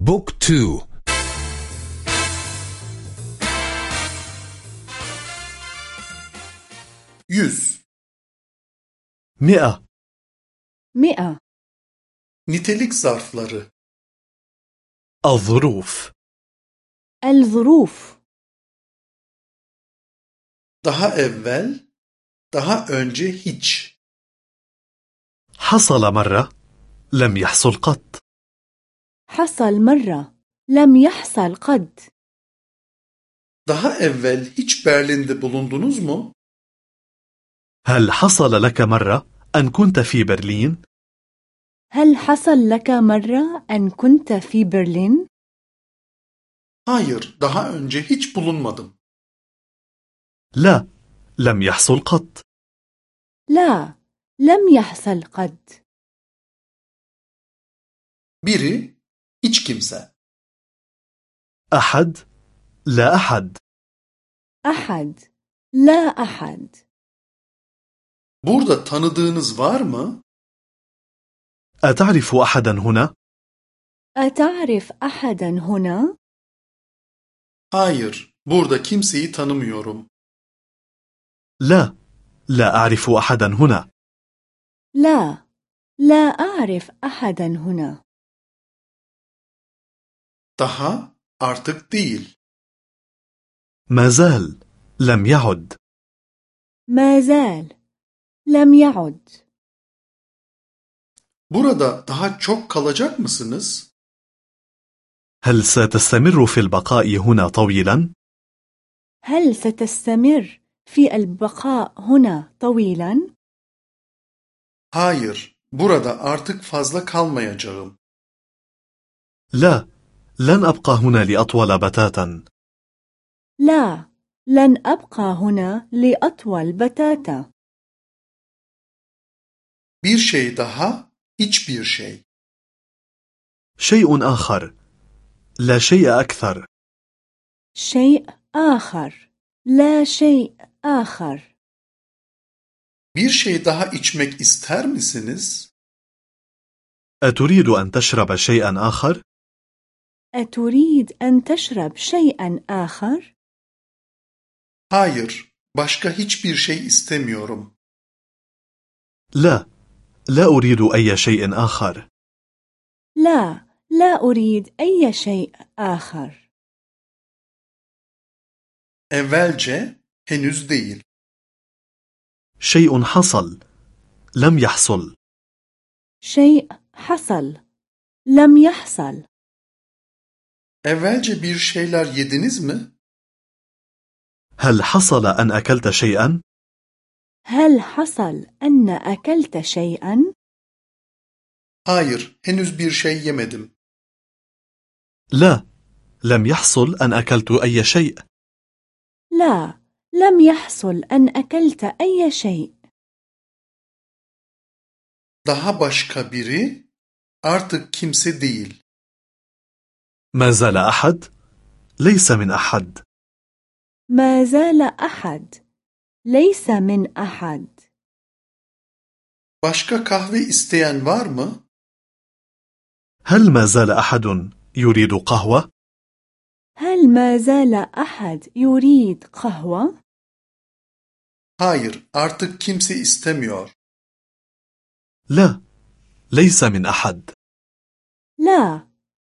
بوك تو. يس. مئة. مئة. نتلك زارفلر الظروف. الظروف. daha evvel, daha önce hiç. حصل مرة، لم يحصل قط. حصل مرة لم يحصل قد Daha evvel hiç Berlin'de bulundunuz mu? هل حصل لك مرة أن كنت في برلين؟ هل حصل لك مرة أن كنت في برلين؟ Hayır, daha önce hiç bulunmadım. لا لم يحصل قط لا لم يحصل قد Biri, hiç kimse. أحد لا أحد أحد لا أحد Burada tanıdığınız var mı? أتعرف أحدا هنا؟ أتعرف أحدا هنا؟ Hayır, burada kimseyi tanımıyorum. لا لا أعرف أحدا هنا لا لا أعرف أحدا هنا Daha, artık değil. ما زال لم يعد ما زال لم يعد Burada daha çok kalacak mısınız? هل ستستمر في البقاء هنا طويلا؟ هل ستستمر في البقاء هنا طويلا؟ Hayır, burada artık fazla kalmayacağım. لا لن أبقى هنا لأطول بتاتا لا لن أبقى هنا لأطول بتاتا Bir şey daha, hiçbir şey. شيء آخر لا شيء أكثر شيء آخر لا شيء آخر Bir şey daha içmek ister misiniz? أتريد أن تشرب شيئا آخر؟ أتريد أن تشرب شيئا آخر؟ Hayır, başka hiçbir şey istemiyorum. لا. لا أريد أي شيء آخر. لا. لا أريد أي شيء آخر. Evvelce, henüz değil. شيء حصل. لم يحصل. شيء حصل. لم يحصل. Evvelce bir şeyler yediniz mi? هل حصل أن أكلت شيئا؟ هل حصل أن أكلت شيئا؟ Hayır, henüz bir şey yemedim. لا لم يحصل أن أكلت أي شيء لا لم يحصل أن أكلت أي شيء Daha başka biri, artık kimse değil. ما زال أحد؟ ليس من أحد ما زال أحد ليس من أحد Başka kahve isteyen var mı? هل ما زال أحد يريد قهوة؟ هل ما زال أحد يريد قهوة؟ Hayır, artık kimse istemiyor. لا ليس من أحد لا